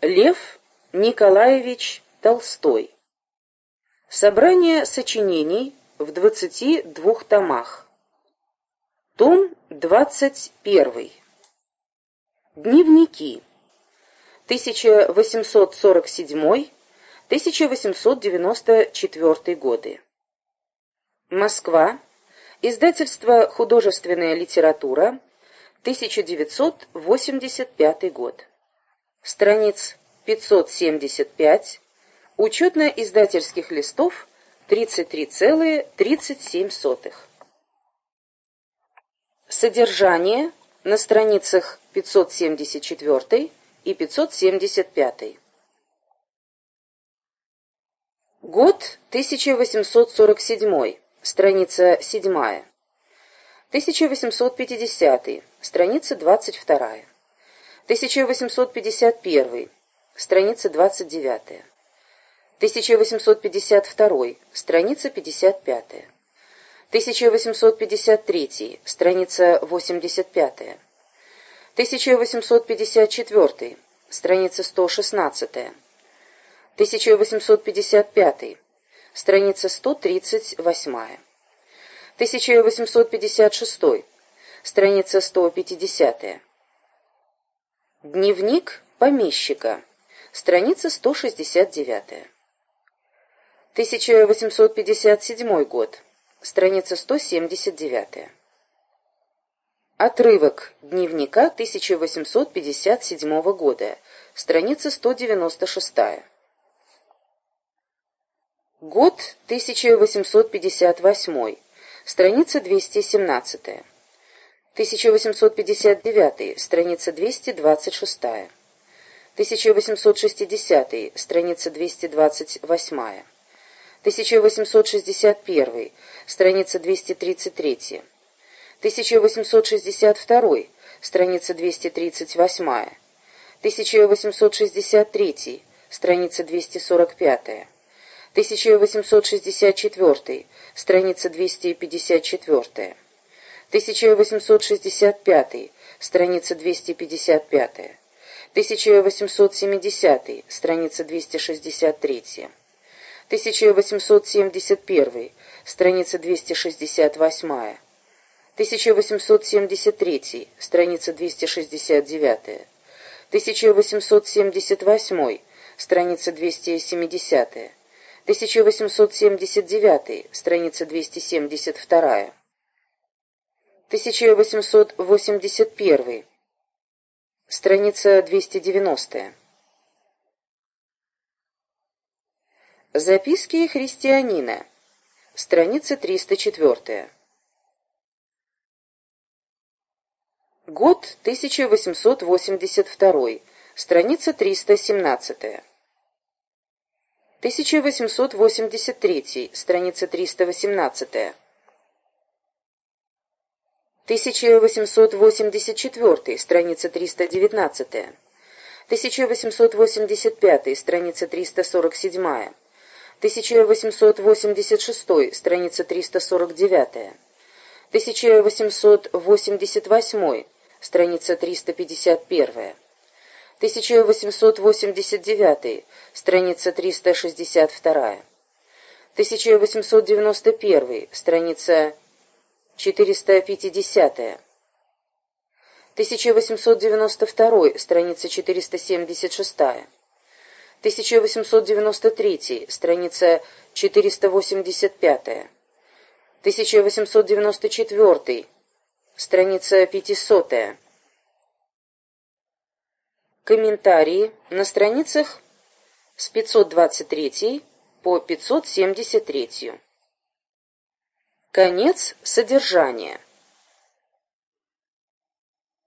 Лев Николаевич Толстой. Собрание сочинений в 22 томах. Том 21. Дневники. 1847-1894 годы. Москва. Издательство «Художественная литература», 1985 год. Страниц 575, учетно-издательских листов 33,37. Содержание на страницах 574 и 575. Год 1847, страница 7. 1850, страница 22. 1851, страница 29. 1852, страница 55. 1853, страница 85. 1854, страница 116. 1855, страница 138. 1856, страница 150. Дневник помещика, страница 169. 1857 год, страница 179. Отрывок дневника 1857 года, страница 196. Год 1858, страница 217. 1859, страница 226. 1860, страница 228. 1861, страница 233. 1862, страница 238. 1863, страница 245. 1864, страница 254. 1865, страница 255. 1870, страница 263. 1871, страница 268. 1873, страница 269. 1878, страница 270. 1879, страница 272. 1881, страница 290. Записки христианина, страница 304. Год 1882, страница 317. 1883, страница 318. 1884, страница 319. 1885, страница 347. 1886, страница 349. 1888, страница 351. 1889, страница 362. 1891, страница 450. 1892, страница 476. 1893, страница 485. 1894, страница 500. Комментарии на страницах с 523 по 573. Конец содержания.